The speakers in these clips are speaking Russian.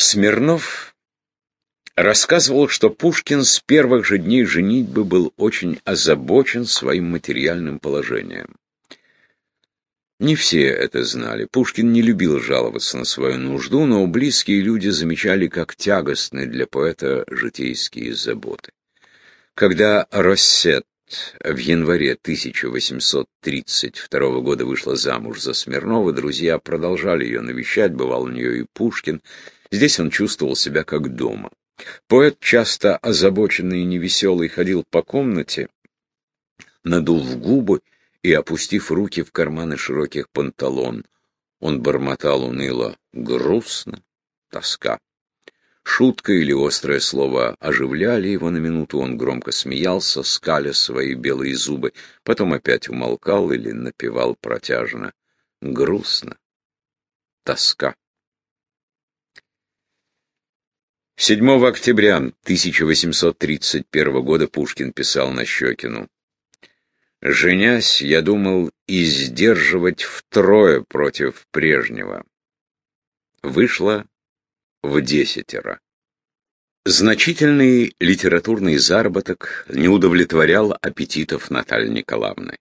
Смирнов рассказывал, что Пушкин с первых же дней женитьбы был очень озабочен своим материальным положением. Не все это знали. Пушкин не любил жаловаться на свою нужду, но близкие люди замечали, как тягостны для поэта житейские заботы. Когда Россет в январе 1832 года вышла замуж за Смирнова, друзья продолжали ее навещать, бывал у нее и Пушкин. Здесь он чувствовал себя как дома. Поэт, часто озабоченный и невеселый, ходил по комнате, надув губы и опустив руки в карманы широких панталон. Он бормотал уныло «грустно, тоска». Шутка или острое слово оживляли его на минуту, он громко смеялся, скаля свои белые зубы, потом опять умолкал или напевал протяжно «грустно, тоска». 7 октября 1831 года Пушкин писал на Щекину. «Женясь, я думал издерживать втрое против прежнего. Вышло в десятеро». Значительный литературный заработок не удовлетворял аппетитов Натальи Николаевны.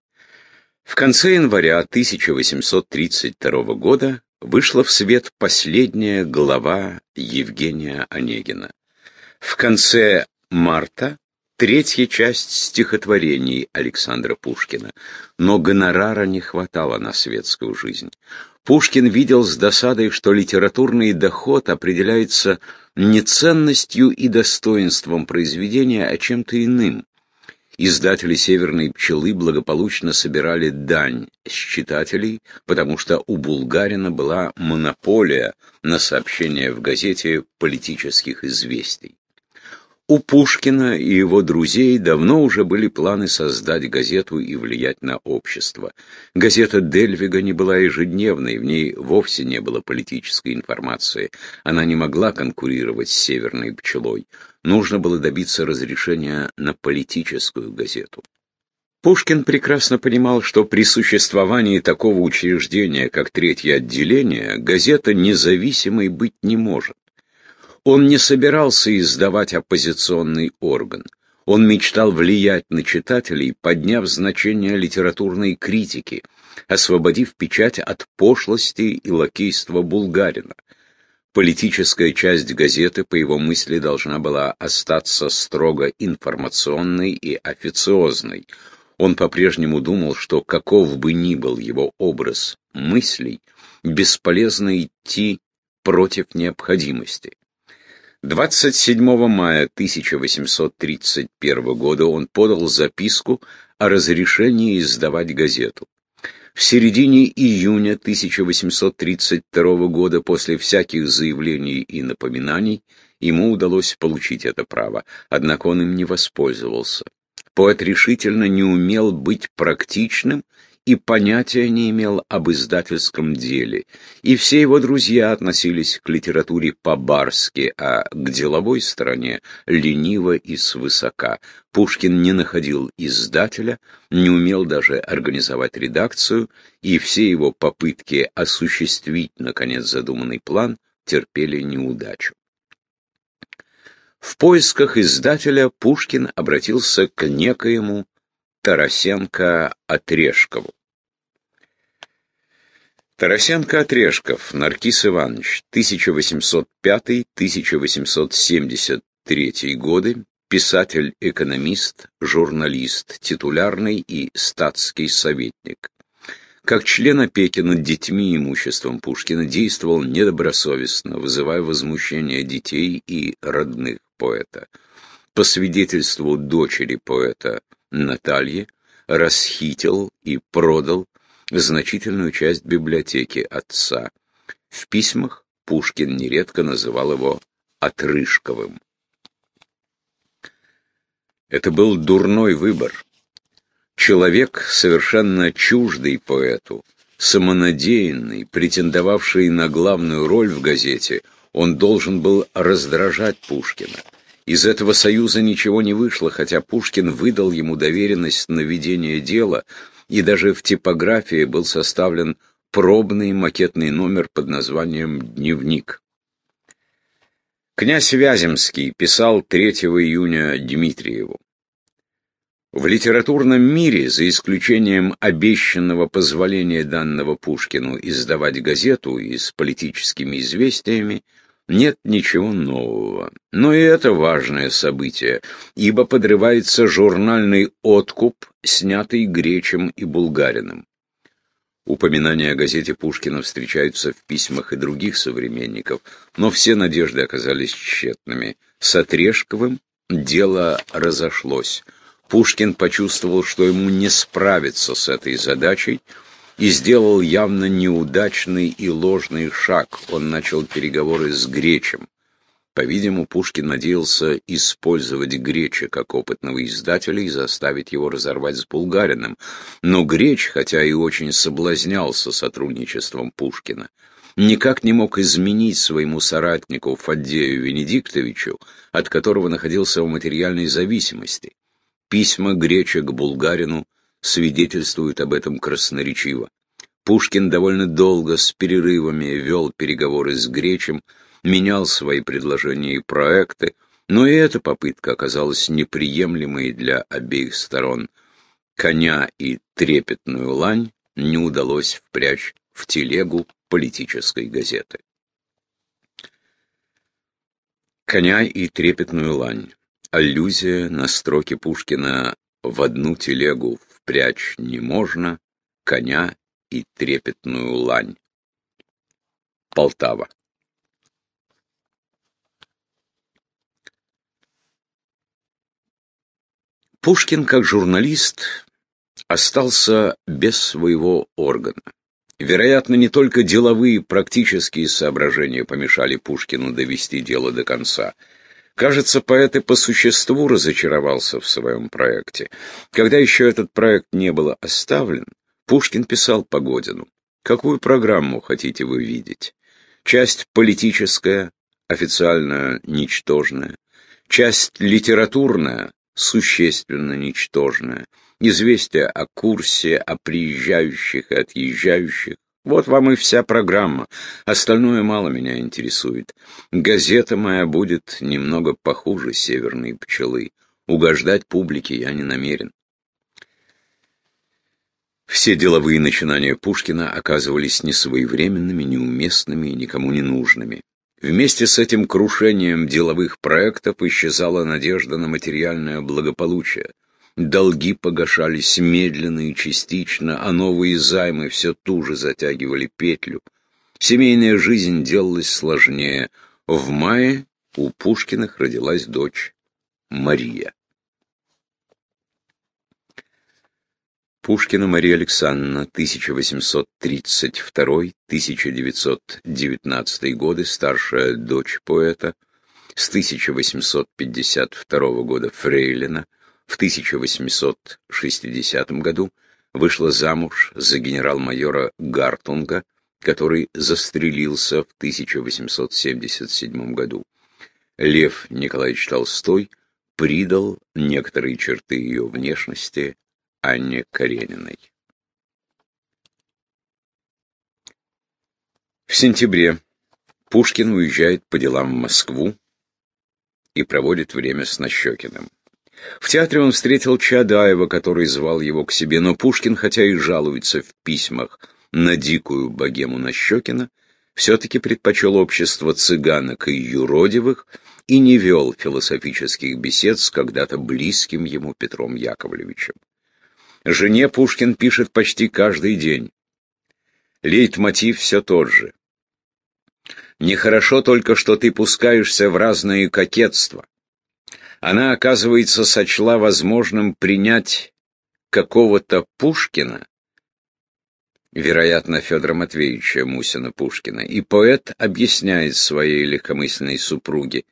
В конце января 1832 года вышла в свет последняя глава Евгения Онегина. В конце марта третья часть стихотворений Александра Пушкина, но гонорара не хватало на светскую жизнь. Пушкин видел с досадой, что литературный доход определяется не ценностью и достоинством произведения, а чем-то иным. Издатели «Северной пчелы» благополучно собирали дань с читателей, потому что у Булгарина была монополия на сообщение в газете политических известий. У Пушкина и его друзей давно уже были планы создать газету и влиять на общество. Газета Дельвига не была ежедневной, в ней вовсе не было политической информации. Она не могла конкурировать с «Северной пчелой». Нужно было добиться разрешения на политическую газету. Пушкин прекрасно понимал, что при существовании такого учреждения, как Третье отделение, газета независимой быть не может. Он не собирался издавать оппозиционный орган. Он мечтал влиять на читателей, подняв значение литературной критики, освободив печать от пошлости и лакейства Булгарина. Политическая часть газеты, по его мысли, должна была остаться строго информационной и официозной. Он по-прежнему думал, что каков бы ни был его образ мыслей, бесполезно идти против необходимости. 27 мая 1831 года он подал записку о разрешении издавать газету. В середине июня 1832 года, после всяких заявлений и напоминаний, ему удалось получить это право, однако он им не воспользовался. Поэт решительно не умел быть практичным и понятия не имел об издательском деле, и все его друзья относились к литературе по-барски, а к деловой стороне лениво и свысока. Пушкин не находил издателя, не умел даже организовать редакцию, и все его попытки осуществить, наконец, задуманный план терпели неудачу. В поисках издателя Пушкин обратился к некоему Тарасенко-Отрешкову. Тарасенко-Отрешков, Наркис Иванович, 1805-1873 годы, писатель-экономист, журналист, титулярный и статский советник. Как член опеки над детьми и имуществом Пушкина действовал недобросовестно, вызывая возмущение детей и родных поэта. По свидетельству дочери поэта Натальи, расхитил и продал значительную часть библиотеки отца. В письмах Пушкин нередко называл его «отрыжковым». Это был дурной выбор. Человек, совершенно чуждый поэту, самонадеянный, претендовавший на главную роль в газете, он должен был раздражать Пушкина. Из этого союза ничего не вышло, хотя Пушкин выдал ему доверенность на ведение дела, и даже в типографии был составлен пробный макетный номер под названием «Дневник». Князь Вяземский писал 3 июня Дмитриеву. В литературном мире, за исключением обещанного позволения данного Пушкину издавать газету и с политическими известиями, нет ничего нового. Но и это важное событие, ибо подрывается журнальный откуп, снятый Гречем и Булгариным. Упоминания о газете Пушкина встречаются в письмах и других современников, но все надежды оказались тщетными. С Отрешковым дело разошлось. Пушкин почувствовал, что ему не справиться с этой задачей, и сделал явно неудачный и ложный шаг. Он начал переговоры с Гречем. По-видимому, Пушкин надеялся использовать Греча как опытного издателя и заставить его разорвать с Булгариным. Но Греч, хотя и очень соблазнялся сотрудничеством Пушкина, никак не мог изменить своему соратнику Фаддею Венедиктовичу, от которого находился в материальной зависимости. Письма Греча к Булгарину свидетельствуют об этом красноречиво. Пушкин довольно долго с перерывами вел переговоры с Гречем, менял свои предложения и проекты, но и эта попытка оказалась неприемлемой для обеих сторон. Коня и трепетную лань не удалось впрячь в телегу политической газеты. Коня и трепетную лань. Аллюзия на строки Пушкина «В одну телегу впрячь не можно, коня и трепетную лань». Полтава. Пушкин, как журналист, остался без своего органа. Вероятно, не только деловые практические соображения помешали Пушкину довести дело до конца – Кажется, поэт и по существу разочаровался в своем проекте. Когда еще этот проект не был оставлен, Пушкин писал Погодину. «Какую программу хотите вы видеть? Часть политическая, официально ничтожная, часть литературная, существенно ничтожная, известия о курсе, о приезжающих и отъезжающих, вот вам и вся программа. Остальное мало меня интересует. Газета моя будет немного похуже северной пчелы. Угождать публике я не намерен. Все деловые начинания Пушкина оказывались несвоевременными, неуместными и никому не нужными. Вместе с этим крушением деловых проектов исчезала надежда на материальное благополучие. Долги погашались медленно и частично, а новые займы все туже затягивали петлю. Семейная жизнь делалась сложнее. В мае у Пушкиных родилась дочь Мария. Пушкина Мария Александровна, 1832-1919 годы, старшая дочь поэта, с 1852 года фрейлина, в 1860 году вышла замуж за генерал-майора Гартунга, который застрелился в 1877 году. Лев Николаевич Толстой придал некоторые черты ее внешности Анне Карениной. В сентябре Пушкин уезжает по делам в Москву и проводит время с Нащекиным. В театре он встретил Чадаева, который звал его к себе, но Пушкин, хотя и жалуется в письмах на дикую богему Нащекина, все-таки предпочел общество цыганок и юродивых и не вел философических бесед с когда-то близким ему Петром Яковлевичем. Жене Пушкин пишет почти каждый день. Лейтмотив все тот же. Нехорошо только, что ты пускаешься в разные кокетства она, оказывается, сочла возможным принять какого-то Пушкина, вероятно, Федора Матвеевича Мусина Пушкина, и поэт объясняет своей легкомысленной супруге,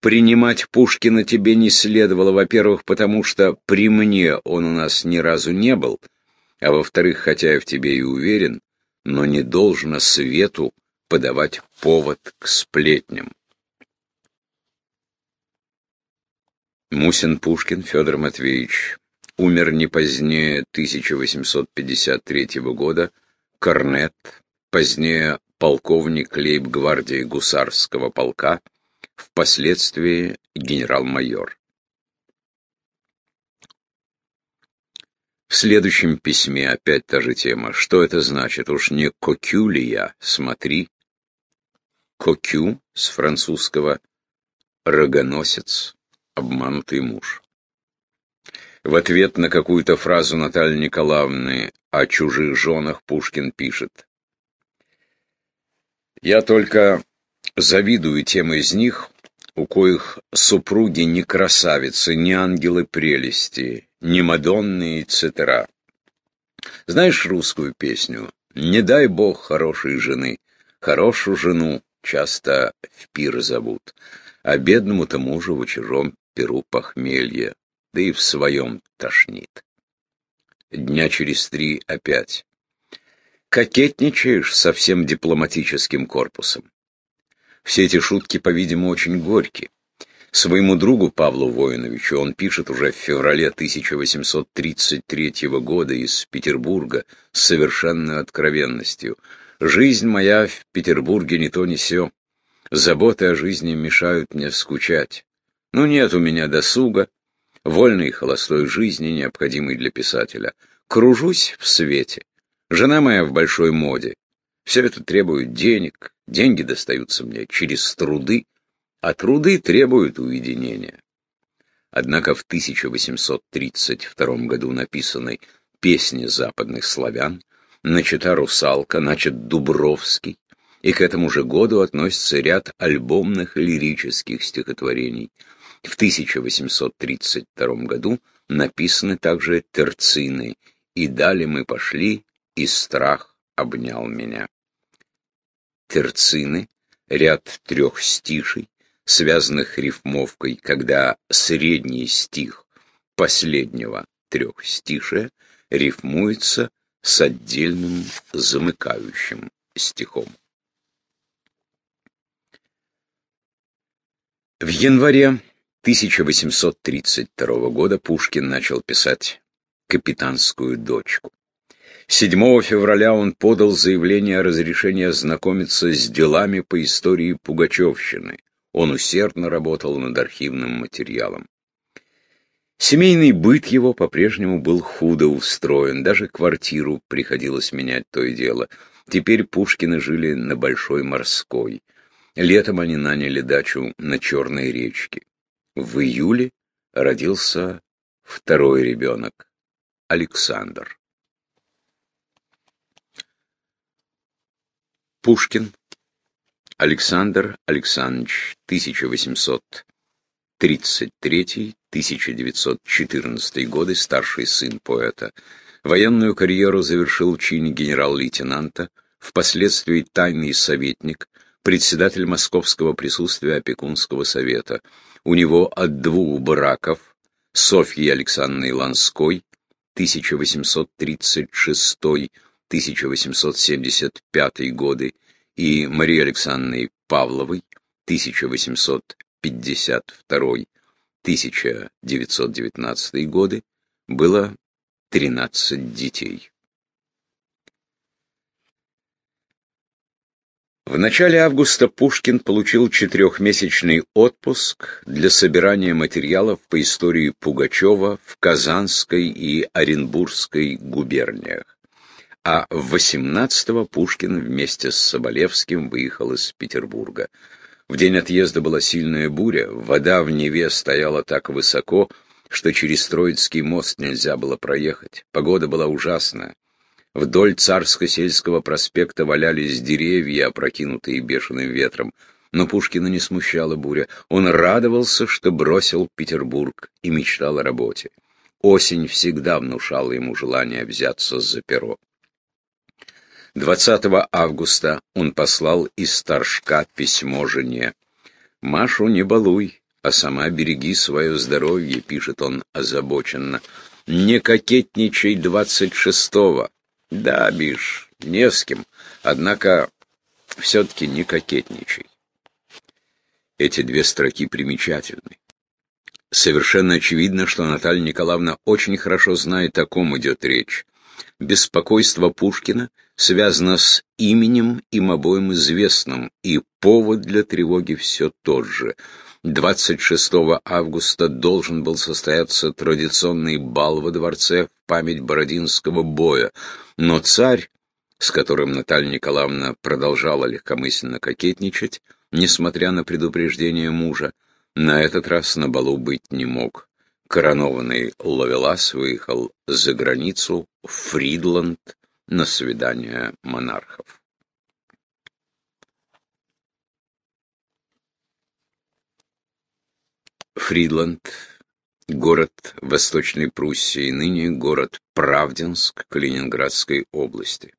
принимать Пушкина тебе не следовало, во-первых, потому что при мне он у нас ни разу не был, а во-вторых, хотя я в тебе и уверен, но не должно свету подавать повод к сплетням. Мусин Пушкин Федор Матвеевич умер не позднее 1853 года, корнет, позднее полковник лейб-гвардии гусарского полка, впоследствии генерал-майор. В следующем письме опять та же тема. Что это значит? Уж не кокю ли я? Смотри. Кокю с французского рогоносец, обманутый муж. В ответ на какую-то фразу Натальи Николаевны о чужих женах Пушкин пишет. «Я только завидую тем из них, у коих супруги не красавицы, не ангелы прелести, не Мадонны и цитера. Знаешь русскую песню? «Не дай бог хорошей жены, хорошую жену часто в пир зовут, а бедному-то мужу в чужом перу похмелье, да и в своем тошнит». Дня через три опять. Кокетничаешь со всем дипломатическим корпусом. Все эти шутки, по-видимому, очень горькие. Своему другу Павлу Воиновичу он пишет уже в феврале 1833 года из Петербурга с совершенной откровенностью. «Жизнь моя в Петербурге не то не сё. Заботы о жизни мешают мне скучать. Ну нет у меня досуга, вольной и холостой жизни, необходимой для писателя. Кружусь в свете. Жена моя в большой моде. Все это требует денег, деньги достаются мне через труды, а труды требуют уединения. Однако в 1832 году написанной «Песни западных славян» начата «Русалка», начат «Дубровский», и к этому же году относится ряд альбомных лирических стихотворений. В 1832 году написаны также терцины «И дали мы пошли, и страх обнял меня». Терцины — ряд трех стишей, связанных рифмовкой, когда средний стих последнего трехстишия рифмуется с отдельным замыкающим стихом. В январе 1832 года Пушкин начал писать «Капитанскую дочку». 7 февраля он подал заявление о разрешении ознакомиться с делами по истории Пугачевщины, он усердно работал над архивным материалом. Семейный быт его по-прежнему был худо устроен, даже квартиру приходилось менять то и дело. Теперь Пушкины жили на Большой Морской. Летом они наняли дачу на Черной речке. В июле родился второй ребенок, Александр. Пушкин Александр Александрович, 1833-1914 годы, старший сын поэта. Военную карьеру завершил в чине генерал-лейтенанта, впоследствии тайный советник, председатель московского присутствия опекунского совета. У него от двух браков Софьи Александровны Ланской, 1836-1875 годы, и Марии Александровной Павловой 1852-1919 годы было 13 детей. В начале августа Пушкин получил четырехмесячный отпуск для собирания материалов по истории Пугачева в Казанской и Оренбургской губерниях а в 18-го Пушкин вместе с Соболевским выехал из Петербурга. В день отъезда была сильная буря, вода в Неве стояла так высоко, что через Троицкий мост нельзя было проехать. Погода была ужасная. Вдоль Царско-сельского проспекта валялись деревья, опрокинутые бешеным ветром. Но Пушкина не смущала буря. Он радовался, что бросил Петербург и мечтал о работе. Осень всегда внушала ему желание взяться за перо. 20 августа он послал из Торжка письмо жене. «Машу не балуй, а сама береги свое здоровье», — пишет он озабоченно. «Не кокетничай двадцать шестого». «Да, Биш, не с кем, однако все-таки не кокетничай». Эти две строки примечательны. Совершенно очевидно, что Наталья Николаевна очень хорошо знает, о ком идет речь. Беспокойство Пушкина связано с именем им обоим известным, и повод для тревоги все тот же. 26 августа должен был состояться традиционный бал во дворце в память Бородинского боя, но царь, с которым Наталья Николаевна продолжала легкомысленно кокетничать, несмотря на предупреждение мужа, на этот раз на балу быть не мог. Коронованный Ловелас выехал за границу в Фридланд на свидание монархов. Фридланд, город Восточной Пруссии, ныне город Правдинск Калининградской области.